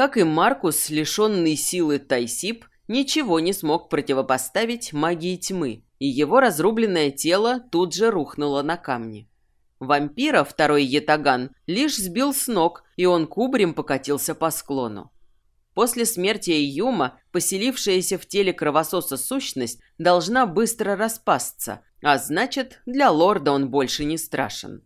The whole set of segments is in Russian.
Как и Маркус, лишенный силы Тайсип, ничего не смог противопоставить магии тьмы, и его разрубленное тело тут же рухнуло на камни. Вампира второй ятаган лишь сбил с ног, и он кубарем покатился по склону. После смерти Июма поселившаяся в теле кровососа сущность должна быстро распасться, а значит, для лорда он больше не страшен.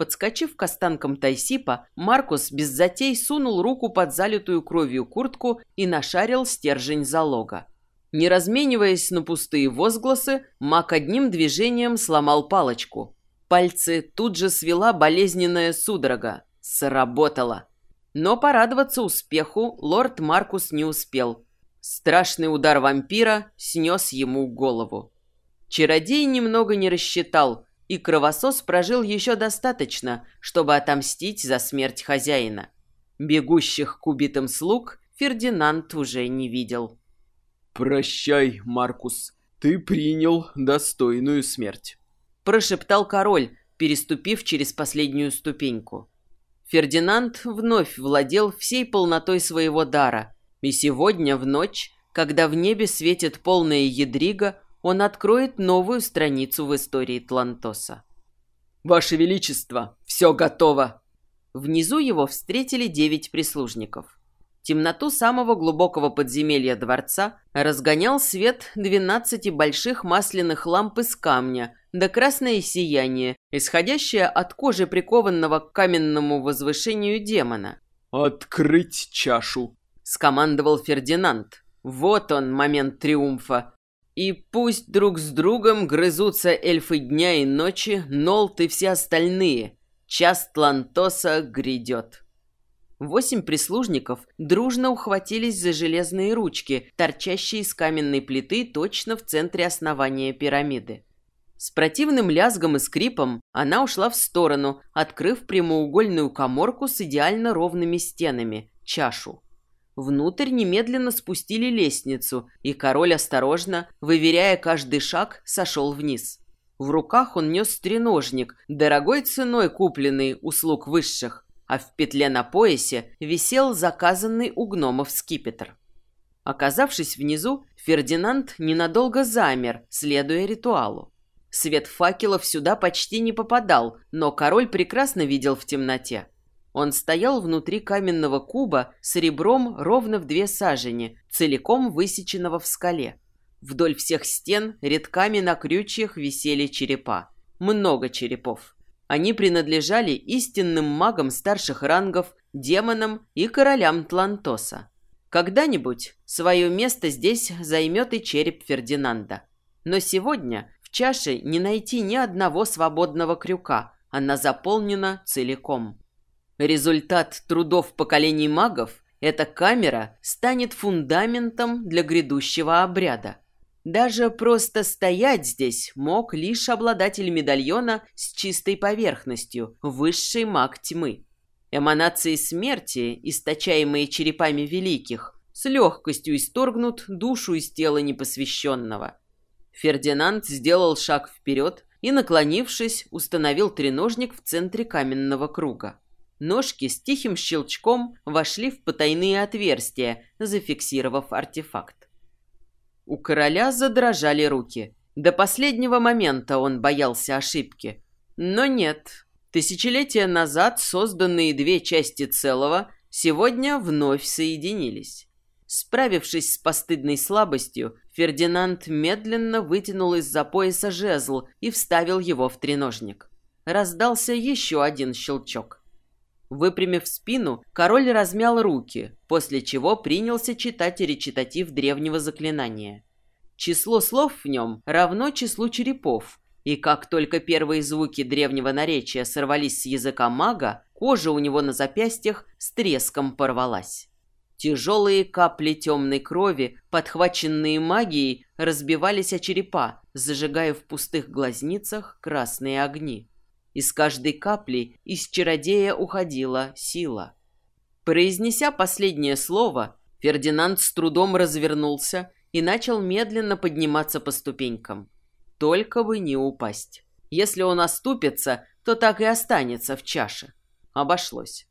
Подскочив к останкам Тайсипа, Маркус без затей сунул руку под залитую кровью куртку и нашарил стержень залога. Не размениваясь на пустые возгласы, маг одним движением сломал палочку. Пальцы тут же свела болезненная судорога. Сработало. Но порадоваться успеху лорд Маркус не успел. Страшный удар вампира снес ему голову. Чародей немного не рассчитал – и кровосос прожил еще достаточно, чтобы отомстить за смерть хозяина. Бегущих к убитым слуг Фердинанд уже не видел. «Прощай, Маркус, ты принял достойную смерть», – прошептал король, переступив через последнюю ступеньку. Фердинанд вновь владел всей полнотой своего дара, и сегодня в ночь, когда в небе светит полная ядрига, он откроет новую страницу в истории Тлантоса. «Ваше Величество, все готово!» Внизу его встретили девять прислужников. Темноту самого глубокого подземелья дворца разгонял свет двенадцати больших масляных ламп из камня, да красное сияние, исходящее от кожи прикованного к каменному возвышению демона. «Открыть чашу!» – скомандовал Фердинанд. Вот он, момент триумфа. И пусть друг с другом грызутся эльфы дня и ночи, Нолт и все остальные. Час Тлантоса грядет. Восемь прислужников дружно ухватились за железные ручки, торчащие из каменной плиты точно в центре основания пирамиды. С противным лязгом и скрипом она ушла в сторону, открыв прямоугольную коморку с идеально ровными стенами – чашу. Внутрь немедленно спустили лестницу, и король осторожно, выверяя каждый шаг, сошел вниз. В руках он нес треножник, дорогой ценой купленный услуг высших, а в петле на поясе висел заказанный у гномов скипетр. Оказавшись внизу, Фердинанд ненадолго замер, следуя ритуалу. Свет факелов сюда почти не попадал, но король прекрасно видел в темноте. Он стоял внутри каменного куба с ребром ровно в две сажени, целиком высеченного в скале. Вдоль всех стен редками на крючьях висели черепа. Много черепов. Они принадлежали истинным магам старших рангов, демонам и королям Тлантоса. Когда-нибудь свое место здесь займет и череп Фердинанда. Но сегодня в чаше не найти ни одного свободного крюка, она заполнена целиком. Результат трудов поколений магов, эта камера станет фундаментом для грядущего обряда. Даже просто стоять здесь мог лишь обладатель медальона с чистой поверхностью, высший маг тьмы. Эманации смерти, источаемые черепами великих, с легкостью исторгнут душу из тела непосвященного. Фердинанд сделал шаг вперед и, наклонившись, установил треножник в центре каменного круга. Ножки с тихим щелчком вошли в потайные отверстия, зафиксировав артефакт. У короля задрожали руки. До последнего момента он боялся ошибки. Но нет. Тысячелетия назад созданные две части целого сегодня вновь соединились. Справившись с постыдной слабостью, Фердинанд медленно вытянул из-за пояса жезл и вставил его в треножник. Раздался еще один щелчок. Выпрямив спину, король размял руки, после чего принялся читать речитатив древнего заклинания. Число слов в нем равно числу черепов, и как только первые звуки древнего наречия сорвались с языка мага, кожа у него на запястьях с треском порвалась. Тяжелые капли темной крови, подхваченные магией, разбивались о черепа, зажигая в пустых глазницах красные огни. Из каждой капли из чародея уходила сила. Произнеся последнее слово, Фердинанд с трудом развернулся и начал медленно подниматься по ступенькам. Только бы не упасть. Если он оступится, то так и останется в чаше. Обошлось.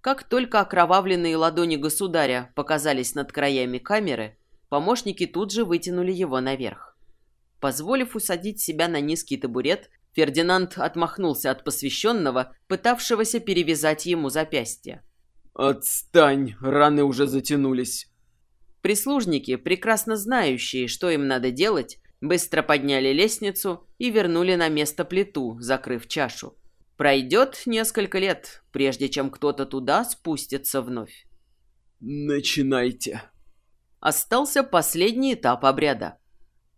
Как только окровавленные ладони государя показались над краями камеры, помощники тут же вытянули его наверх. Позволив усадить себя на низкий табурет, Фердинанд отмахнулся от посвященного, пытавшегося перевязать ему запястье. «Отстань, раны уже затянулись». Прислужники, прекрасно знающие, что им надо делать, быстро подняли лестницу и вернули на место плиту, закрыв чашу. Пройдет несколько лет, прежде чем кто-то туда спустится вновь. «Начинайте». Остался последний этап обряда.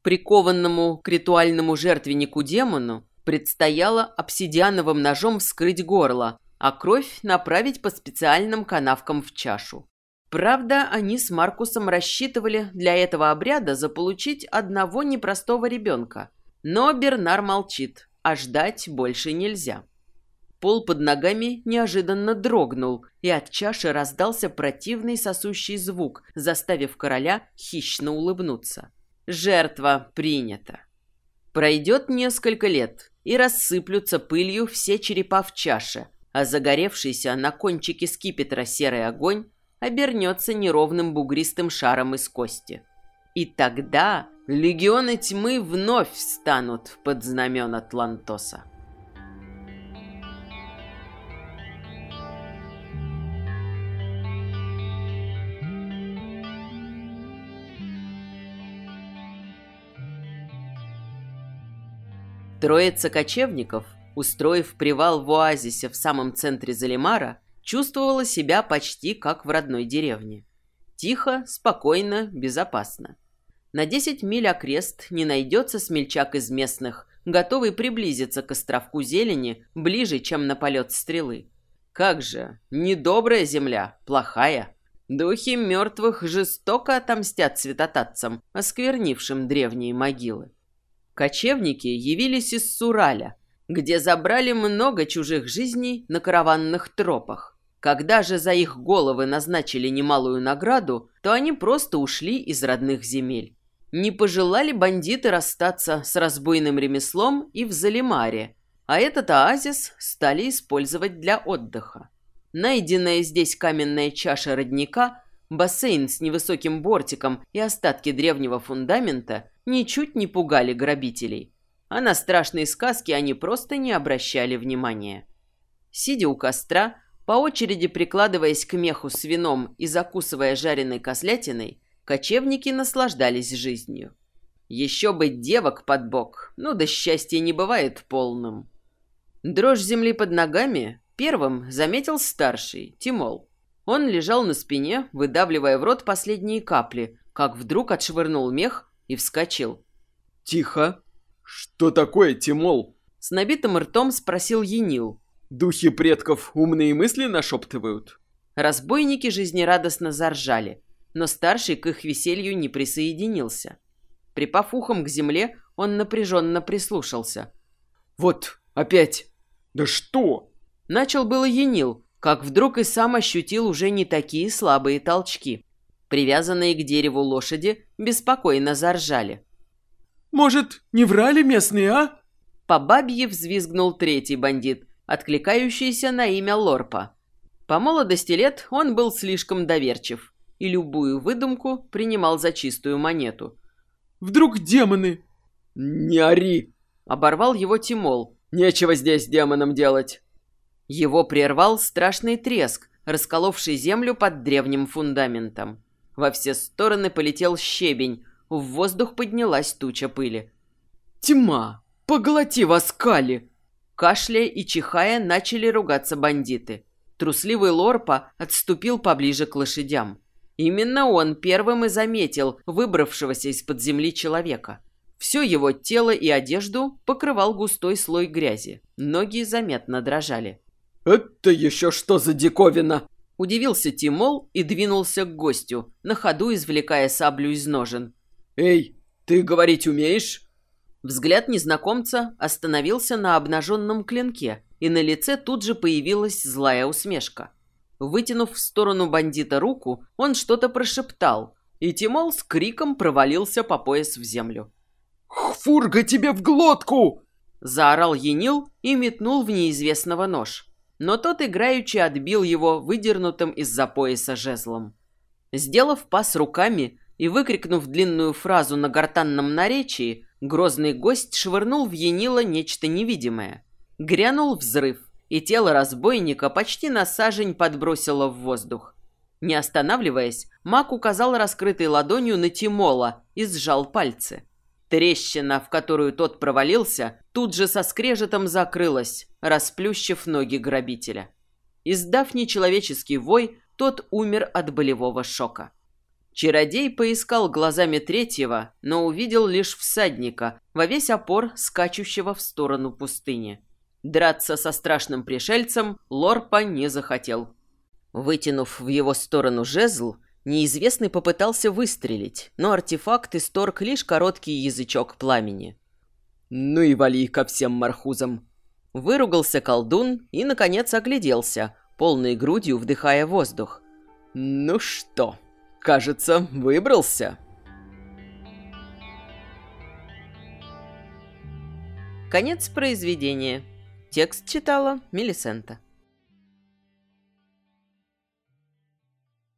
Прикованному к ритуальному жертвеннику демону предстояло обсидиановым ножом вскрыть горло, а кровь направить по специальным канавкам в чашу. Правда, они с Маркусом рассчитывали для этого обряда заполучить одного непростого ребенка. Но Бернар молчит, а ждать больше нельзя. Пол под ногами неожиданно дрогнул, и от чаши раздался противный сосущий звук, заставив короля хищно улыбнуться. Жертва принята. Пройдет несколько лет, и рассыплются пылью все черепа в чаше, а загоревшийся на кончике скипетра серый огонь обернется неровным бугристым шаром из кости. И тогда легионы тьмы вновь встанут под знамена Тлантоса. Троица кочевников, устроив привал в оазисе в самом центре Залимара, чувствовала себя почти как в родной деревне. Тихо, спокойно, безопасно. На 10 миль окрест не найдется смельчак из местных, готовый приблизиться к островку зелени ближе, чем на полет стрелы. Как же, недобрая земля, плохая. Духи мертвых жестоко отомстят святотатцам, осквернившим древние могилы. Кочевники явились из Сураля, где забрали много чужих жизней на караванных тропах. Когда же за их головы назначили немалую награду, то они просто ушли из родных земель. Не пожелали бандиты расстаться с разбойным ремеслом и в Залимаре, а этот оазис стали использовать для отдыха. Найденная здесь каменная чаша родника, бассейн с невысоким бортиком и остатки древнего фундамента ничуть не пугали грабителей. А на страшные сказки они просто не обращали внимания. Сидя у костра, по очереди прикладываясь к меху с вином и закусывая жареной кослятиной, кочевники наслаждались жизнью. Еще бы девок под бок, ну да счастье не бывает полным. Дрожь земли под ногами первым заметил старший, Тимол. Он лежал на спине, выдавливая в рот последние капли, как вдруг отшвырнул мех и вскочил. «Тихо! Что такое, Тимол?» С набитым ртом спросил Енил. «Духи предков умные мысли нашептывают?» Разбойники жизнерадостно заржали, но старший к их веселью не присоединился. Припав ухом к земле, он напряженно прислушался. «Вот, опять!» «Да что?» Начал было Енил, как вдруг и сам ощутил уже не такие слабые толчки. Привязанные к дереву лошади беспокойно заржали. «Может, не врали местные, а?» По бабье взвизгнул третий бандит, откликающийся на имя Лорпа. По молодости лет он был слишком доверчив и любую выдумку принимал за чистую монету. «Вдруг демоны?» «Не ори!» — оборвал его Тимол. «Нечего здесь демонам делать!» Его прервал страшный треск, расколовший землю под древним фундаментом. Во все стороны полетел щебень, в воздух поднялась туча пыли. «Тьма! Поглоти вас, Кали!» Кашляя и чихая, начали ругаться бандиты. Трусливый Лорпа отступил поближе к лошадям. Именно он первым и заметил выбравшегося из-под земли человека. Все его тело и одежду покрывал густой слой грязи. Ноги заметно дрожали. «Это еще что за диковина?» Удивился Тимол и двинулся к гостю, на ходу извлекая саблю из ножен. «Эй, ты говорить умеешь?» Взгляд незнакомца остановился на обнаженном клинке, и на лице тут же появилась злая усмешка. Вытянув в сторону бандита руку, он что-то прошептал, и Тимол с криком провалился по пояс в землю. «Фурга тебе в глотку!» Заорал Енил и метнул в неизвестного нож. Но тот играючи отбил его выдернутым из-за пояса жезлом. Сделав пас руками и выкрикнув длинную фразу на гортанном наречии, грозный гость швырнул в Енила нечто невидимое. Грянул взрыв, и тело разбойника почти на сажень подбросило в воздух. Не останавливаясь, маг указал раскрытой ладонью на Тимола и сжал пальцы. Трещина, в которую тот провалился, тут же со скрежетом закрылась, расплющив ноги грабителя. Издав нечеловеческий вой, тот умер от болевого шока. Чародей поискал глазами третьего, но увидел лишь всадника, во весь опор скачущего в сторону пустыни. Драться со страшным пришельцем Лорпа не захотел. Вытянув в его сторону жезл, неизвестный попытался выстрелить, но артефакт исторг лишь короткий язычок пламени. «Ну и вали ко всем мархузам!» Выругался колдун и, наконец, огляделся, полной грудью вдыхая воздух. «Ну что, кажется, выбрался?» Конец произведения. Текст читала Мелисента.